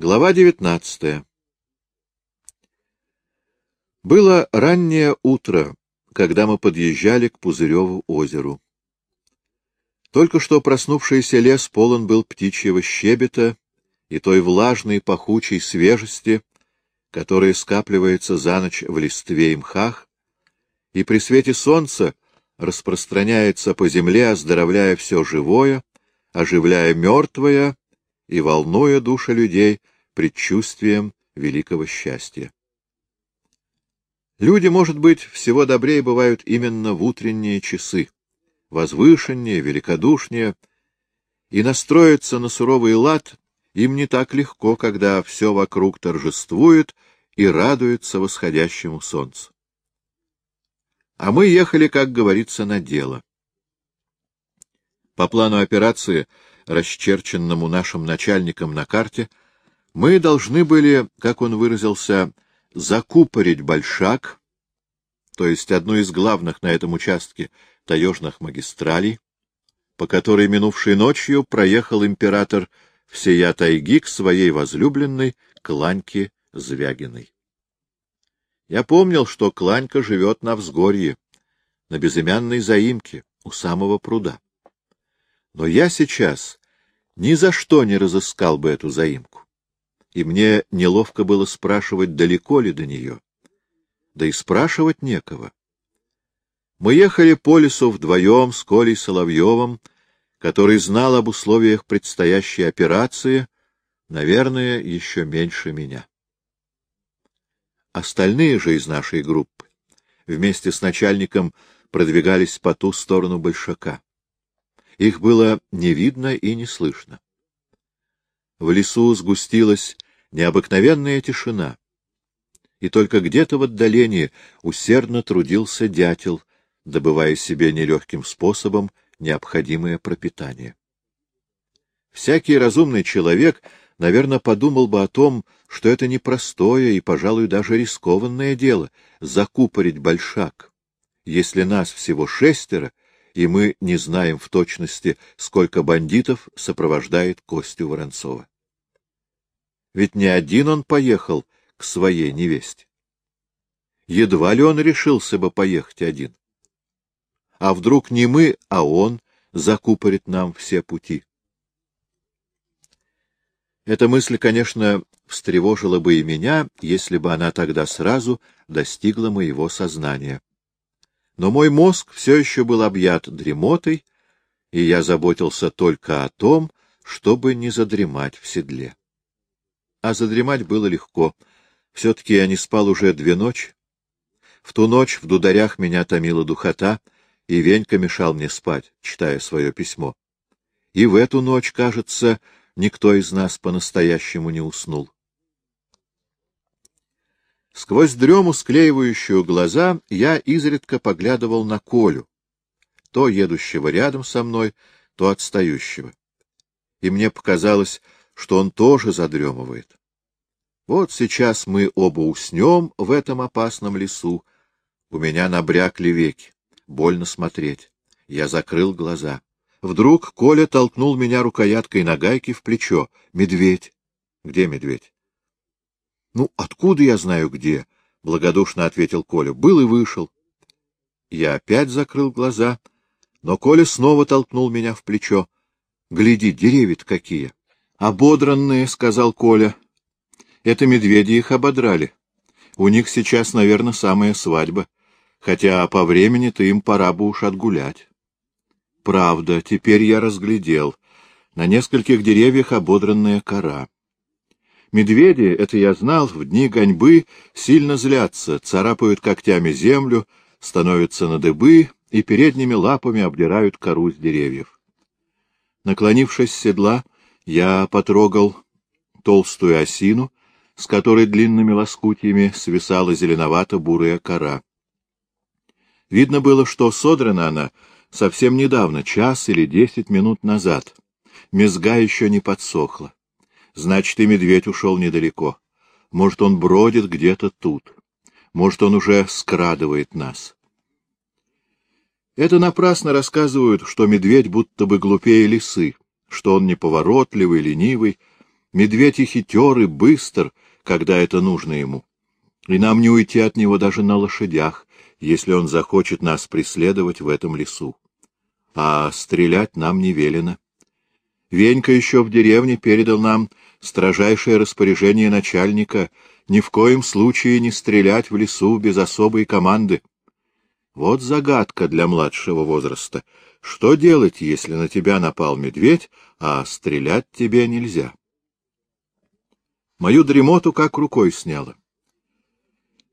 Глава девятнадцатая Было раннее утро, когда мы подъезжали к Пузыреву озеру. Только что проснувшийся лес полон был птичьего щебета и той влажной пахучей свежести, которая скапливается за ночь в листве и мхах, и при свете солнца распространяется по земле, оздоровляя все живое, оживляя мертвое и волнуя души людей предчувствием великого счастья. Люди, может быть, всего добрее бывают именно в утренние часы, возвышеннее, великодушнее, и настроиться на суровый лад им не так легко, когда все вокруг торжествует и радуется восходящему солнцу. А мы ехали, как говорится, на дело. По плану операции, расчерченному нашим начальником на карте, мы должны были, как он выразился, закупорить большак, то есть одну из главных на этом участке таежных магистралей, по которой минувшей ночью проехал император всея тайги к своей возлюбленной Кланьке Звягиной. Я помнил, что Кланька живет на взгорье, на безымянной заимке, у самого пруда. Но я сейчас ни за что не разыскал бы эту заимку и мне неловко было спрашивать, далеко ли до нее. Да и спрашивать некого. Мы ехали по лесу вдвоем с Колей Соловьевым, который знал об условиях предстоящей операции, наверное, еще меньше меня. Остальные же из нашей группы вместе с начальником продвигались по ту сторону большака. Их было не видно и не слышно. В лесу сгустилась необыкновенная тишина, и только где-то в отдалении усердно трудился дятел, добывая себе нелегким способом необходимое пропитание. Всякий разумный человек, наверное, подумал бы о том, что это непростое и, пожалуй, даже рискованное дело — закупорить большак, если нас всего шестеро, и мы не знаем в точности, сколько бандитов сопровождает Костю Воронцова. Ведь не один он поехал к своей невесте. Едва ли он решился бы поехать один. А вдруг не мы, а он закупорит нам все пути? Эта мысль, конечно, встревожила бы и меня, если бы она тогда сразу достигла моего сознания. Но мой мозг все еще был объят дремотой, и я заботился только о том, чтобы не задремать в седле. А задремать было легко. Все-таки я не спал уже две ночи. В ту ночь в дударях меня томила духота, и Венька мешал мне спать, читая свое письмо. И в эту ночь, кажется, никто из нас по-настоящему не уснул. Сквозь дрему, склеивающую глаза, я изредка поглядывал на Колю, то едущего рядом со мной, то отстающего. И мне показалось, что он тоже задремывает. Вот сейчас мы оба уснем в этом опасном лесу. У меня набрякли веки. Больно смотреть. Я закрыл глаза. Вдруг Коля толкнул меня рукояткой на гайке в плечо. Медведь. Где медведь? — Ну, откуда я знаю где? — благодушно ответил Коля. — Был и вышел. Я опять закрыл глаза, но Коля снова толкнул меня в плечо. — Гляди, деревья какие! — Ободранные, — сказал Коля. — Это медведи их ободрали. У них сейчас, наверное, самая свадьба, хотя по времени-то им пора бы уж отгулять. Правда, теперь я разглядел. На нескольких деревьях ободранная кора. Медведи, это я знал, в дни гоньбы сильно злятся, царапают когтями землю, становятся на дыбы и передними лапами обдирают кору с деревьев. Наклонившись с седла, я потрогал толстую осину, с которой длинными лоскутьями свисала зеленовато-бурая кора. Видно было, что содрана она совсем недавно, час или десять минут назад. Мезга еще не подсохла. Значит, и медведь ушел недалеко. Может, он бродит где-то тут. Может, он уже скрадывает нас. Это напрасно рассказывают, что медведь будто бы глупее лисы, что он неповоротливый, ленивый. Медведь и хитер, и быстр, когда это нужно ему. И нам не уйти от него даже на лошадях, если он захочет нас преследовать в этом лесу. А стрелять нам не велено. Венька еще в деревне передал нам строжайшее распоряжение начальника ни в коем случае не стрелять в лесу без особой команды. Вот загадка для младшего возраста. Что делать, если на тебя напал медведь, а стрелять тебе нельзя? Мою дремоту как рукой сняло.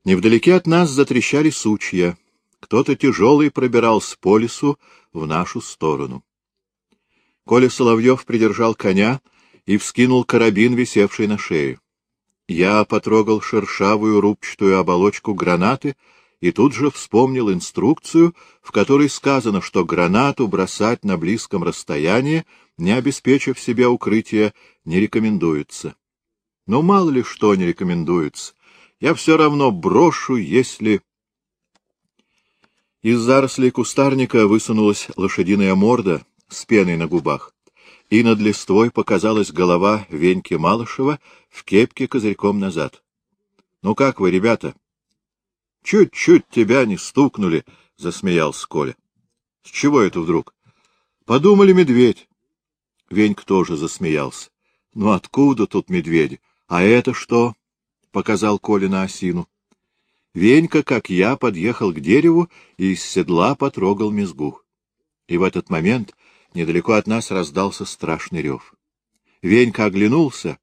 Невдалеке от нас затрещали сучья. Кто-то тяжелый пробирался по лесу в нашу сторону. Коля Соловьев придержал коня и вскинул карабин, висевший на шее. Я потрогал шершавую рубчатую оболочку гранаты и тут же вспомнил инструкцию, в которой сказано, что гранату бросать на близком расстоянии, не обеспечив себе укрытие, не рекомендуется. Но мало ли что не рекомендуется. Я все равно брошу, если... Из зарослей кустарника высунулась лошадиная морда с пеной на губах, и над листвой показалась голова Веньки Малышева в кепке козырьком назад. — Ну как вы, ребята? — Чуть-чуть тебя не стукнули, — засмеялся Коля. — С чего это вдруг? — Подумали медведь. Венька тоже засмеялся. — Ну откуда тут медведи? А это что? — показал Коля на осину. Венька, как я, подъехал к дереву и из седла потрогал мезгу. И в этот момент недалеко от нас раздался страшный рев. Венька оглянулся,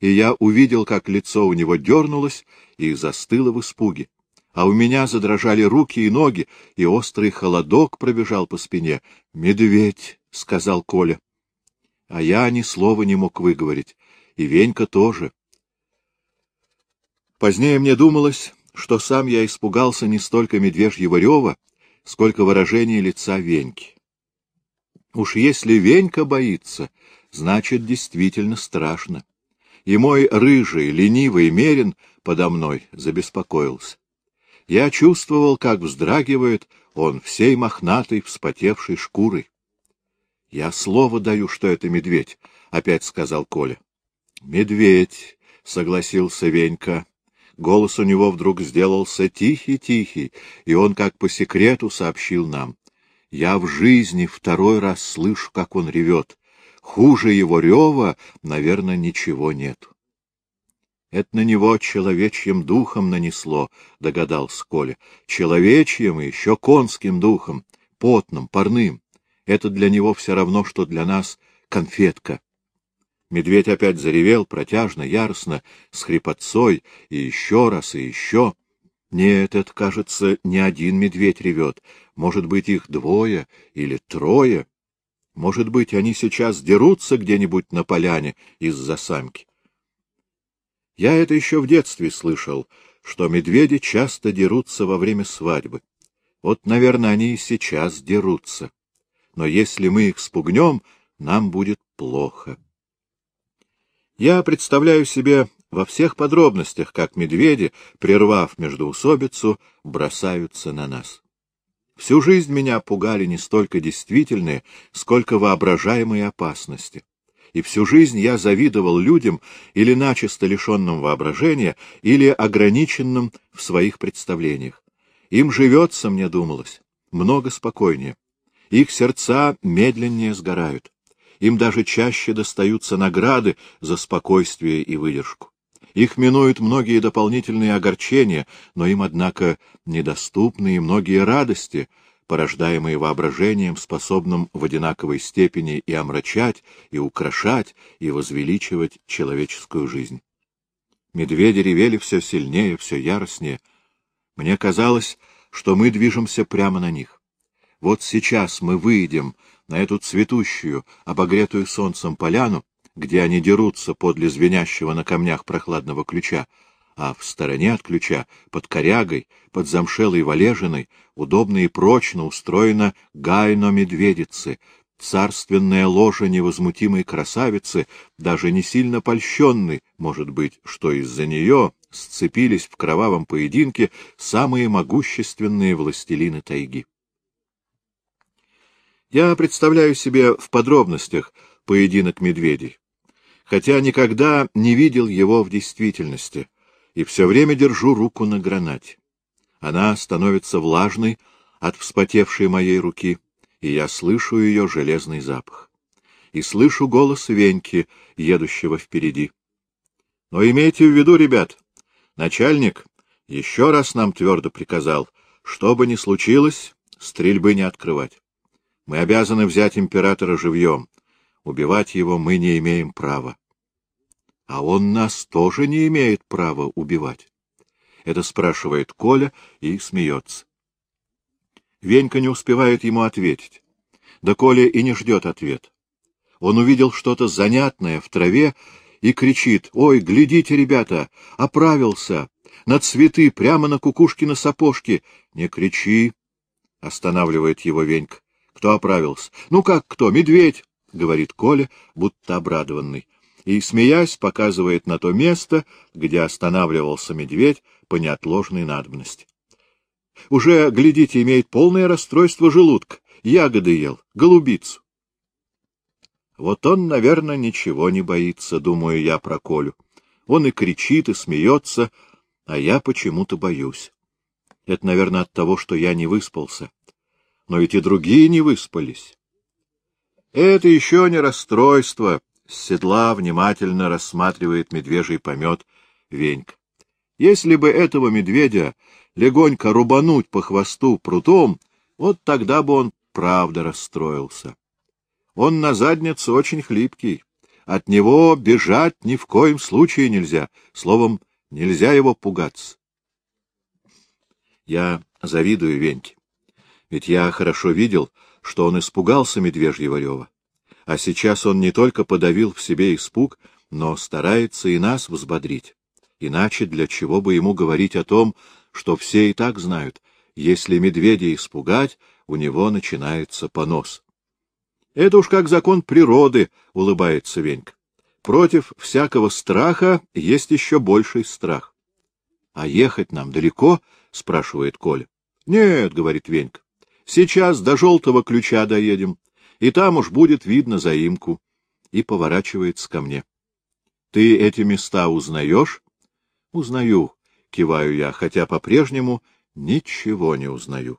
и я увидел, как лицо у него дернулось и застыло в испуге. А у меня задрожали руки и ноги, и острый холодок пробежал по спине. «Медведь!» — сказал Коля. А я ни слова не мог выговорить, и Венька тоже. Позднее мне думалось, что сам я испугался не столько медвежьего рева, сколько выражения лица Веньки. Уж если Венька боится, значит, действительно страшно. И мой рыжий, ленивый мерин подо мной забеспокоился. Я чувствовал, как вздрагивает он всей мохнатой, вспотевшей шкурой. — Я слово даю, что это медведь, — опять сказал Коля. — Медведь, — согласился Венька. Голос у него вдруг сделался тихий-тихий, и он как по секрету сообщил нам. Я в жизни второй раз слышу, как он ревет. Хуже его рева, наверное, ничего нету. Это на него человечьим духом нанесло, — догадался Коля. Человечьим и еще конским духом, потным, парным. Это для него все равно, что для нас конфетка. Медведь опять заревел протяжно, яростно, с хрипотцой, и еще раз, и еще. Нет, это, кажется, не один медведь ревет. Может быть, их двое или трое. Может быть, они сейчас дерутся где-нибудь на поляне из-за самки. Я это еще в детстве слышал, что медведи часто дерутся во время свадьбы. Вот, наверное, они и сейчас дерутся. Но если мы их спугнем, нам будет плохо. Я представляю себе во всех подробностях, как медведи, прервав междоусобицу, бросаются на нас. Всю жизнь меня пугали не столько действительные, сколько воображаемые опасности. И всю жизнь я завидовал людям, или начисто лишенным воображения, или ограниченным в своих представлениях. Им живется, мне думалось, много спокойнее. Их сердца медленнее сгорают им даже чаще достаются награды за спокойствие и выдержку. Их минуют многие дополнительные огорчения, но им, однако, недоступны и многие радости, порождаемые воображением, способным в одинаковой степени и омрачать, и украшать, и возвеличивать человеческую жизнь. Медведи ревели все сильнее, все яростнее. Мне казалось, что мы движемся прямо на них. Вот сейчас мы выйдем на эту цветущую, обогретую солнцем поляну, где они дерутся подле звенящего на камнях прохладного ключа, а в стороне от ключа, под корягой, под замшелой валежиной, удобно и прочно устроена гайно медведицы, царственная ложа невозмутимой красавицы, даже не сильно польщенной, может быть, что из-за нее сцепились в кровавом поединке самые могущественные властелины тайги. Я представляю себе в подробностях поединок медведей. Хотя никогда не видел его в действительности, и все время держу руку на гранате. Она становится влажной от вспотевшей моей руки, и я слышу ее железный запах. И слышу голос Веньки, едущего впереди. Но имейте в виду, ребят, начальник еще раз нам твердо приказал, что бы ни случилось, стрельбы не открывать. Мы обязаны взять императора живьем. Убивать его мы не имеем права. А он нас тоже не имеет права убивать. Это спрашивает Коля и смеется. Венька не успевает ему ответить. Да Коля и не ждет ответ. Он увидел что-то занятное в траве и кричит. — Ой, глядите, ребята, оправился! На цветы, прямо на кукушкины сапожки! Не кричи! — останавливает его Венька. — Кто оправился? — Ну как кто? Медведь! — говорит Коля, будто обрадованный. И, смеясь, показывает на то место, где останавливался медведь по неотложной надобности. Уже, глядите, имеет полное расстройство желудка. Ягоды ел, голубицу. Вот он, наверное, ничего не боится, думаю я про Колю. Он и кричит, и смеется, а я почему-то боюсь. Это, наверное, от того, что я не выспался. Но ведь и другие не выспались. Это еще не расстройство. С седла внимательно рассматривает медвежий помет Венька. Если бы этого медведя легонько рубануть по хвосту прутом, вот тогда бы он правда расстроился. Он на заднице очень хлипкий. От него бежать ни в коем случае нельзя. Словом, нельзя его пугаться. Я завидую Веньке. Ведь я хорошо видел, что он испугался медвежьего рева. А сейчас он не только подавил в себе испуг, но старается и нас взбодрить. Иначе для чего бы ему говорить о том, что все и так знают, если медведя испугать, у него начинается понос. Это уж как закон природы, — улыбается Венька. Против всякого страха есть еще больший страх. — А ехать нам далеко? — спрашивает Коля. — Нет, — говорит Венька. — Сейчас до желтого ключа доедем, и там уж будет видно заимку. И поворачивается ко мне. — Ты эти места узнаешь? — Узнаю, — киваю я, хотя по-прежнему ничего не узнаю.